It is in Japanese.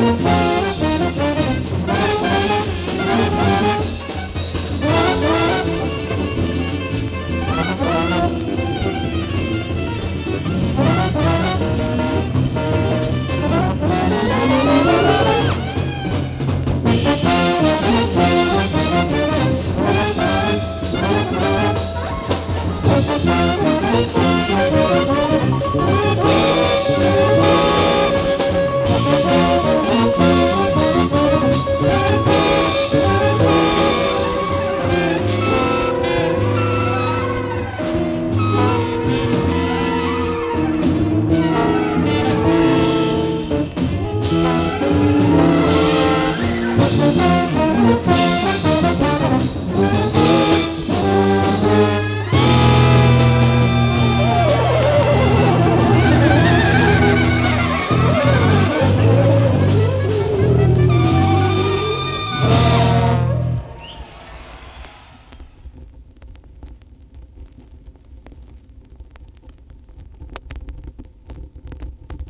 thank you Música